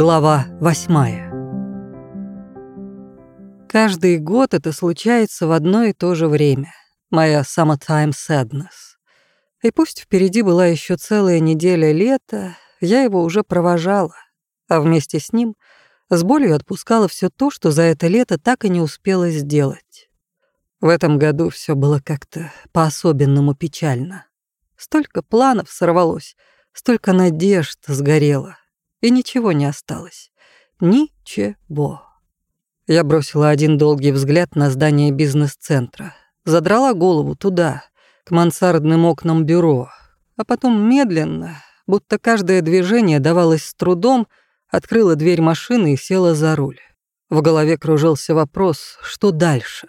Глава восьмая. Каждый год это случается в одно и то же время. Моя summertime sadness. И пусть впереди была еще целая неделя лета, я его уже провожала, а вместе с ним с болью отпускала все то, что за это лето так и не успела сделать. В этом году все было как-то по-особенному печально. Столько планов сорвалось, столько надежд сгорело, и ничего не осталось. Ничего. Я бросила один долгий взгляд на здание бизнес-центра, задрала голову туда, к мансардным окнам бюро, а потом медленно, будто каждое движение давалось с трудом, открыла дверь машины и села за руль. В голове кружился вопрос, что дальше?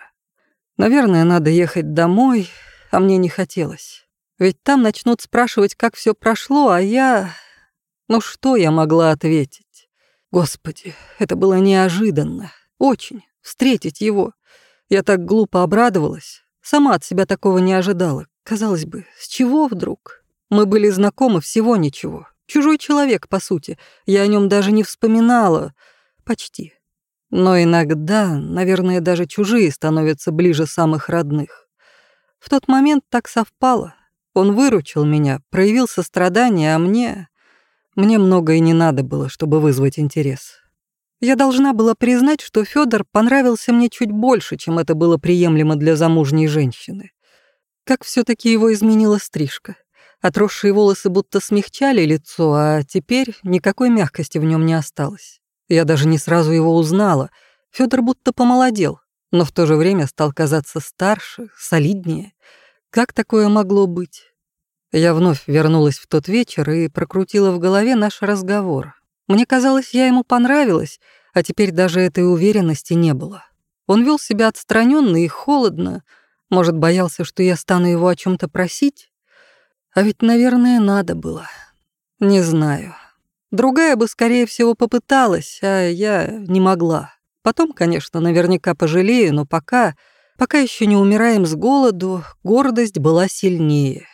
Наверное, надо ехать домой, а мне не хотелось. Ведь там начнут спрашивать, как все прошло, а я... Ну что я могла ответить? Господи, это было неожиданно. Очень. Встретить его. Я так глупо обрадовалась. Сама от себя такого не ожидала. Казалось бы, с чего вдруг? Мы были знакомы всего ничего. Чужой человек, по сути. Я о нем даже не вспоминала. Почти. Но иногда, наверное, даже чужие становятся ближе самых родных. В тот момент так совпало. Он выручил меня, проявил сострадание, а мне... Мне многое не надо было, чтобы вызвать интерес. Я должна была признать, что Федор понравился мне чуть больше, чем это было приемлемо для замужней женщины. Как все таки его изменила стрижка. Отросшие волосы будто смягчали лицо, а теперь никакой мягкости в нем не осталось. Я даже не сразу его узнала. Федор будто помолодел, но в то же время стал казаться старше, солиднее. Как такое могло быть? Я вновь вернулась в тот вечер и прокрутила в голове наш разговор. Мне казалось, я ему понравилась, а теперь даже этой уверенности не было. Он вел себя отстраненно и холодно, может, боялся, что я стану его о чем то просить? А ведь, наверное, надо было. Не знаю. Другая бы, скорее всего, попыталась, а я не могла. Потом, конечно, наверняка пожалею, но пока, пока еще не умираем с голоду, гордость была сильнее.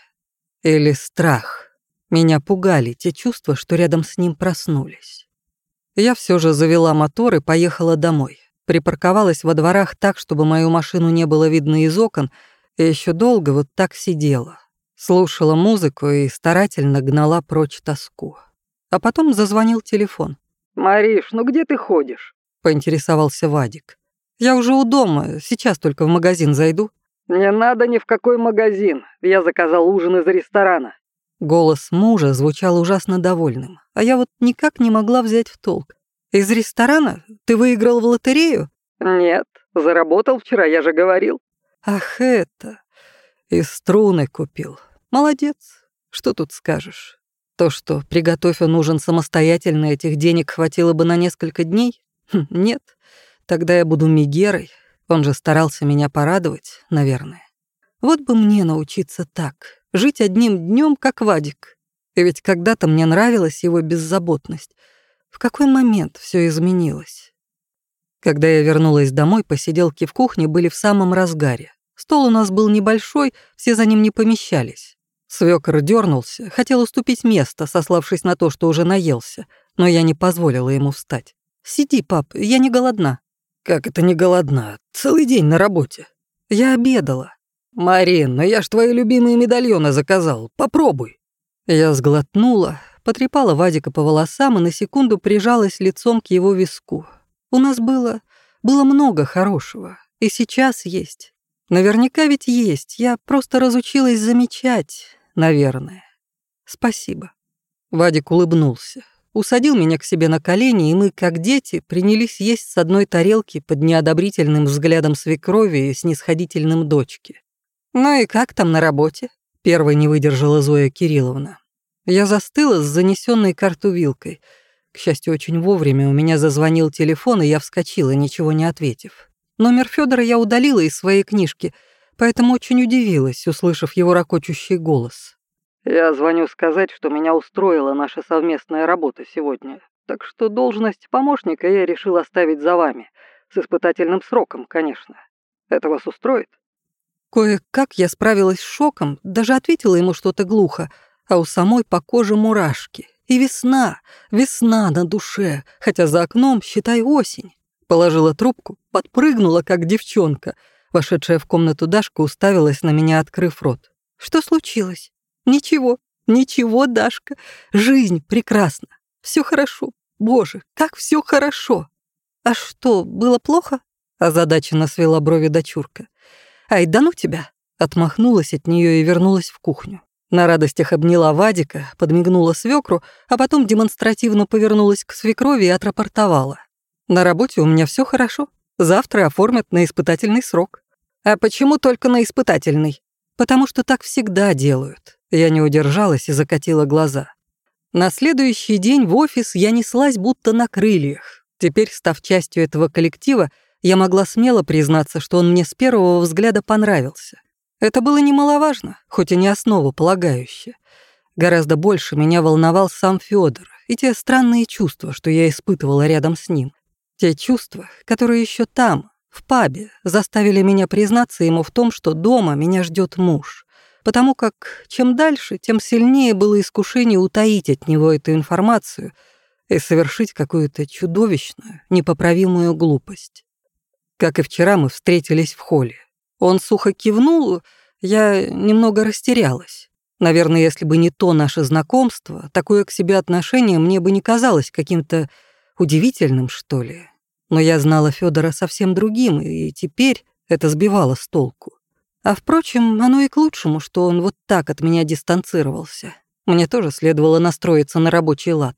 Или страх. Меня пугали те чувства, что рядом с ним проснулись. Я все же завела мотор и поехала домой. Припарковалась во дворах так, чтобы мою машину не было видно из окон, и еще долго вот так сидела. Слушала музыку и старательно гнала прочь тоску. А потом зазвонил телефон. «Мариш, ну где ты ходишь?» — поинтересовался Вадик. «Я уже у дома, сейчас только в магазин зайду». «Не надо ни в какой магазин, я заказал ужин из ресторана». Голос мужа звучал ужасно довольным, а я вот никак не могла взять в толк. «Из ресторана? Ты выиграл в лотерею?» «Нет, заработал вчера, я же говорил». «Ах это! Из струны купил. Молодец. Что тут скажешь? То, что, приготовь он ужин самостоятельно, этих денег хватило бы на несколько дней? Хм, нет. Тогда я буду Мигерой. Он же старался меня порадовать, наверное. Вот бы мне научиться так, жить одним днем, как Вадик. И ведь когда-то мне нравилась его беззаботность. В какой момент все изменилось? Когда я вернулась домой, посиделки в кухне были в самом разгаре. Стол у нас был небольшой, все за ним не помещались. Свёкор дернулся, хотел уступить место, сославшись на то, что уже наелся, но я не позволила ему встать. «Сиди, пап, я не голодна». «Как это не голодна? Целый день на работе». «Я обедала». «Марин, но я ж твои любимые медальоны заказал. Попробуй». Я сглотнула, потрепала Вадика по волосам и на секунду прижалась лицом к его виску. У нас было... было много хорошего. И сейчас есть. Наверняка ведь есть. Я просто разучилась замечать, наверное. Спасибо. Вадик улыбнулся. Усадил меня к себе на колени, и мы, как дети, принялись есть с одной тарелки под неодобрительным взглядом свекрови и снисходительным дочки. «Ну и как там на работе?» — первой не выдержала Зоя Кирилловна. Я застыла с занесенной карту вилкой. К счастью, очень вовремя у меня зазвонил телефон, и я вскочила, ничего не ответив. Номер Федора я удалила из своей книжки, поэтому очень удивилась, услышав его ракочущий голос. «Я звоню сказать, что меня устроила наша совместная работа сегодня, так что должность помощника я решил оставить за вами, с испытательным сроком, конечно. Это вас устроит?» Кое-как я справилась с шоком, даже ответила ему что-то глухо, а у самой по коже мурашки. И весна, весна на душе, хотя за окном, считай, осень. Положила трубку, подпрыгнула, как девчонка. Вошедшая в комнату Дашка уставилась на меня, открыв рот. «Что случилось?» «Ничего, ничего, Дашка. Жизнь прекрасна. Все хорошо. Боже, как все хорошо!» «А что, было плохо?» Озадаченно свела брови дочурка. «Ай, да ну тебя!» Отмахнулась от нее и вернулась в кухню. На радостях обняла Вадика, подмигнула свекру, а потом демонстративно повернулась к свекрови и отрапортовала. «На работе у меня все хорошо. Завтра оформят на испытательный срок». «А почему только на испытательный?» «Потому что так всегда делают». Я не удержалась и закатила глаза. На следующий день в офис я неслась будто на крыльях. Теперь, став частью этого коллектива, я могла смело признаться, что он мне с первого взгляда понравился. Это было немаловажно, хоть и не основополагающее. Гораздо больше меня волновал сам Федор и те странные чувства, что я испытывала рядом с ним. Те чувства, которые еще там, в пабе, заставили меня признаться ему в том, что дома меня ждет муж. Потому как чем дальше, тем сильнее было искушение утаить от него эту информацию и совершить какую-то чудовищную, непоправимую глупость. Как и вчера мы встретились в холле. Он сухо кивнул, я немного растерялась. Наверное, если бы не то наше знакомство, такое к себе отношение мне бы не казалось каким-то удивительным, что ли. Но я знала Федора совсем другим, и теперь это сбивало с толку. А впрочем, оно и к лучшему, что он вот так от меня дистанцировался. Мне тоже следовало настроиться на рабочий лад.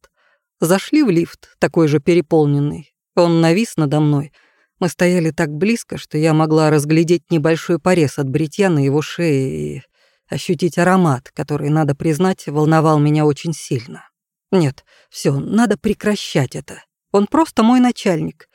Зашли в лифт, такой же переполненный. Он навис надо мной — мы стояли так близко, что я могла разглядеть небольшой порез от бритья на его шее и ощутить аромат, который, надо признать, волновал меня очень сильно. Нет, все, надо прекращать это. Он просто мой начальник.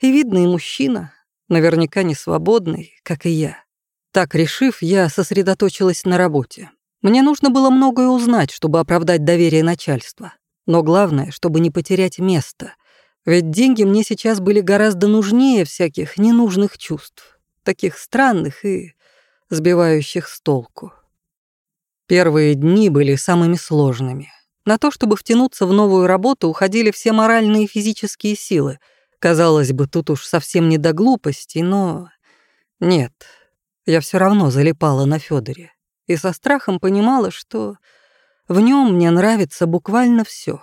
И видный мужчина, наверняка не свободный, как и я. Так решив, я сосредоточилась на работе. Мне нужно было многое узнать, чтобы оправдать доверие начальства. Но главное, чтобы не потерять место, ведь деньги мне сейчас были гораздо нужнее всяких ненужных чувств, таких странных и сбивающих с толку. Первые дни были самыми сложными. На то, чтобы втянуться в новую работу, уходили все моральные и физические силы. Казалось бы, тут уж совсем не до глупостей, но... Нет, я все равно залипала на Федоре и со страхом понимала, что в нем мне нравится буквально все.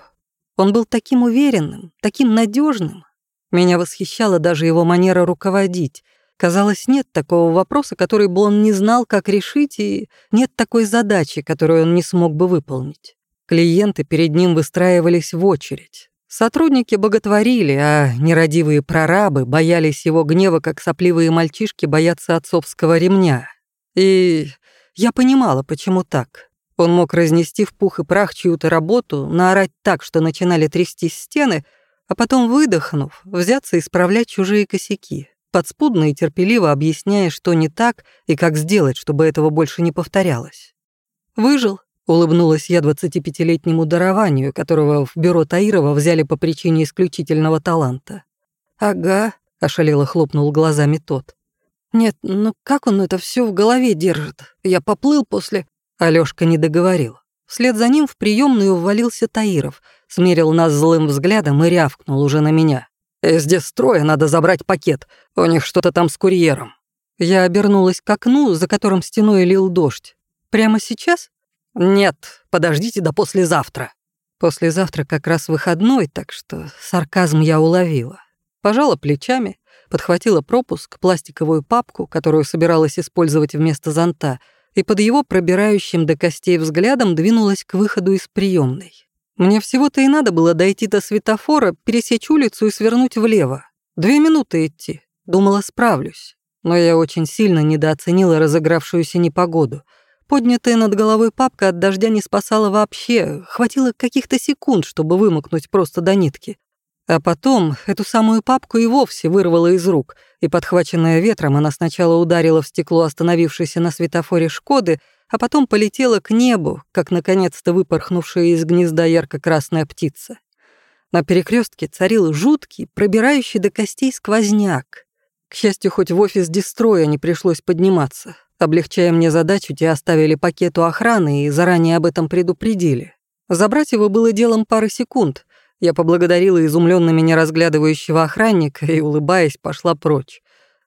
Он был таким уверенным, таким надежным. Меня восхищала даже его манера руководить. Казалось, нет такого вопроса, который бы он не знал, как решить, и нет такой задачи, которую он не смог бы выполнить. Клиенты перед ним выстраивались в очередь. Сотрудники боготворили, а нерадивые прорабы боялись его гнева, как сопливые мальчишки боятся отцовского ремня. И я понимала, почему так. Он мог разнести в пух и прах чью-то работу, наорать так, что начинали трястись стены, а потом, выдохнув, взяться исправлять чужие косяки, подспудно и терпеливо объясняя, что не так и как сделать, чтобы этого больше не повторялось. «Выжил», — улыбнулась я 25-летнему дарованию, которого в бюро Таирова взяли по причине исключительного таланта. «Ага», — ошалело хлопнул глазами тот. «Нет, ну как он это все в голове держит? Я поплыл после...» Алёшка не договорил. Вслед за ним в приемную ввалился Таиров, смерил нас злым взглядом и рявкнул уже на меня. «Из строя надо забрать пакет, у них что-то там с курьером». Я обернулась к окну, за которым стеной лил дождь. «Прямо сейчас?» «Нет, подождите до послезавтра». Послезавтра как раз выходной, так что сарказм я уловила. Пожала плечами, подхватила пропуск, пластиковую папку, которую собиралась использовать вместо зонта — и под его пробирающим до костей взглядом двинулась к выходу из приемной. Мне всего-то и надо было дойти до светофора, пересечь улицу и свернуть влево. Две минуты идти. Думала, справлюсь. Но я очень сильно недооценила разыгравшуюся непогоду. Поднятая над головой папка от дождя не спасала вообще. Хватило каких-то секунд, чтобы вымокнуть просто до нитки. А потом эту самую папку и вовсе вырвало из рук, и, подхваченная ветром, она сначала ударила в стекло остановившейся на светофоре «Шкоды», а потом полетела к небу, как наконец-то выпорхнувшая из гнезда ярко-красная птица. На перекрестке царил жуткий, пробирающий до костей сквозняк. К счастью, хоть в офис Дестроя не пришлось подниматься. Облегчая мне задачу, те оставили пакет у охраны и заранее об этом предупредили. Забрать его было делом пары секунд. Я поблагодарила изумленно меня разглядывающего охранника и, улыбаясь, пошла прочь.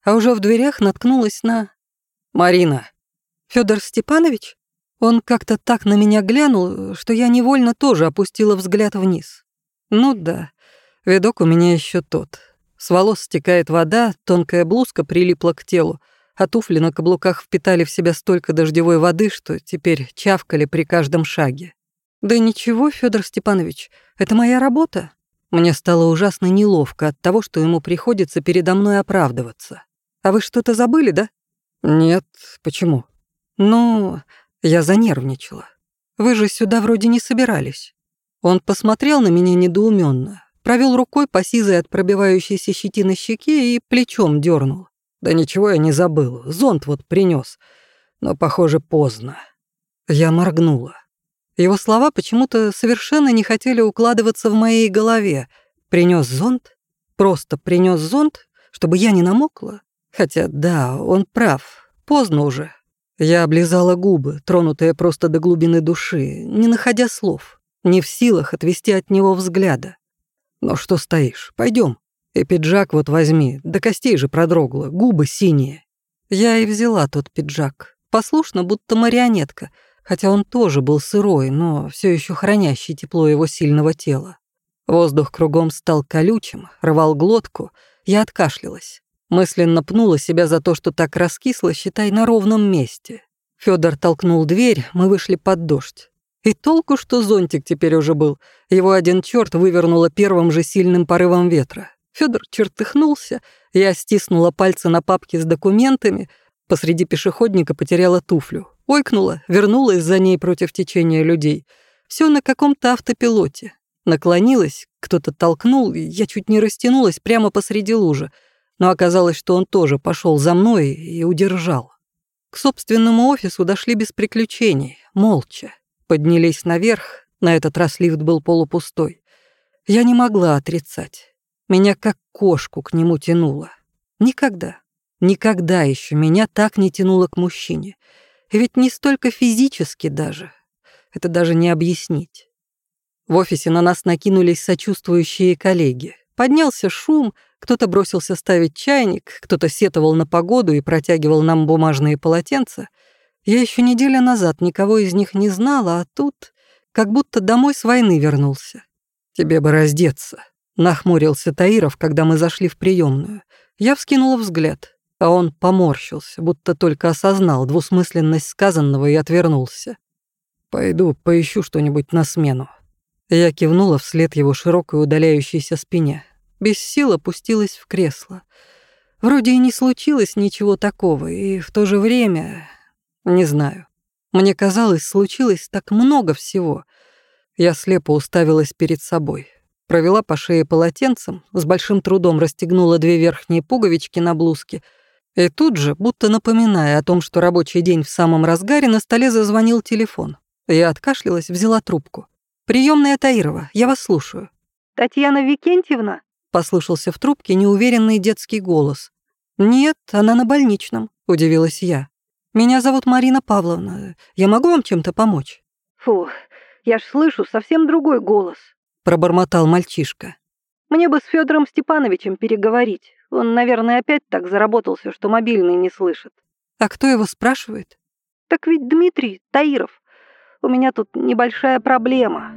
А уже в дверях наткнулась на... Марина. Федор Степанович? Он как-то так на меня глянул, что я невольно тоже опустила взгляд вниз. Ну да, видок у меня еще тот. С волос стекает вода, тонкая блузка прилипла к телу, а туфли на каблуках впитали в себя столько дождевой воды, что теперь чавкали при каждом шаге. «Да ничего, Федор Степанович, это моя работа». Мне стало ужасно неловко от того, что ему приходится передо мной оправдываться. «А вы что-то забыли, да?» «Нет, почему?» «Ну, я занервничала. Вы же сюда вроде не собирались». Он посмотрел на меня недоуменно, провел рукой по сизой от пробивающейся щетины щеке и плечом дернул. «Да ничего я не забыл, зонт вот принес, но, похоже, поздно». Я моргнула. Его слова почему-то совершенно не хотели укладываться в моей голове. Принес зонт? Просто принес зонт, чтобы я не намокла? Хотя да, он прав, поздно уже. Я облизала губы, тронутые просто до глубины души, не находя слов, не в силах отвести от него взгляда. «Ну что стоишь? Пойдем. И пиджак вот возьми, до костей же продрогла, губы синие». Я и взяла тот пиджак, послушно, будто марионетка, хотя он тоже был сырой, но все еще хранящий тепло его сильного тела. Воздух кругом стал колючим, рвал глотку, я откашлялась. Мысленно пнула себя за то, что так раскисло, считай, на ровном месте. Федор толкнул дверь, мы вышли под дождь. И толку, что зонтик теперь уже был. Его один черт вывернуло первым же сильным порывом ветра. Федор чертыхнулся, я стиснула пальцы на папке с документами, посреди пешеходника потеряла туфлю. Ойкнула, вернулась за ней против течения людей. Все на каком-то автопилоте. Наклонилась, кто-то толкнул, я чуть не растянулась прямо посреди лужи но оказалось, что он тоже пошел за мной и удержал. К собственному офису дошли без приключений, молча. Поднялись наверх, на этот раз лифт был полупустой. Я не могла отрицать. Меня как кошку к нему тянуло. Никогда, никогда еще меня так не тянуло к мужчине. Ведь не столько физически даже. Это даже не объяснить. В офисе на нас накинулись сочувствующие коллеги. Поднялся шум — кто-то бросился ставить чайник, кто-то сетовал на погоду и протягивал нам бумажные полотенца. Я еще неделю назад никого из них не знала, а тут как будто домой с войны вернулся. «Тебе бы раздеться», — нахмурился Таиров, когда мы зашли в приемную. Я вскинула взгляд, а он поморщился, будто только осознал двусмысленность сказанного и отвернулся. «Пойду поищу что-нибудь на смену». Я кивнула вслед его широкой удаляющейся спине без сил опустилась в кресло. Вроде и не случилось ничего такого, и в то же время... Не знаю. Мне казалось, случилось так много всего. Я слепо уставилась перед собой. Провела по шее полотенцем, с большим трудом расстегнула две верхние пуговички на блузке, и тут же, будто напоминая о том, что рабочий день в самом разгаре, на столе зазвонил телефон. Я откашлялась, взяла трубку. «Приёмная Таирова, я вас слушаю». «Татьяна Викентьевна?» Послышался в трубке неуверенный детский голос. «Нет, она на больничном», — удивилась я. «Меня зовут Марина Павловна. Я могу вам чем-то помочь?» «Фу, я ж слышу совсем другой голос», — пробормотал мальчишка. «Мне бы с Федором Степановичем переговорить. Он, наверное, опять так заработался, что мобильный не слышит». «А кто его спрашивает?» «Так ведь Дмитрий Таиров. У меня тут небольшая проблема.